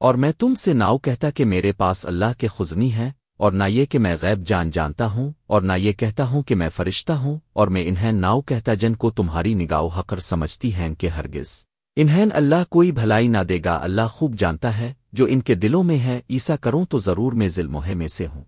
اور میں تم سے ناؤ کہتا کہ میرے پاس اللہ کے خزنی ہے اور نہ یہ کہ میں غیب جان جانتا ہوں، اور نہ یہ کہتا ہوں کہ میں فرشتہ ہوں، اور میں انہیں ناؤ کہتا جن کو تمہاری نگاہ حقر سمجھتی ہیں کہ ہرگز۔ انہیں اللہ کوئی بھلائی نہ دے گا، اللہ خوب جانتا ہے، جو ان کے دلوں میں ہے عیسا کروں تو ضرور میں ظلموہے میں سے ہوں۔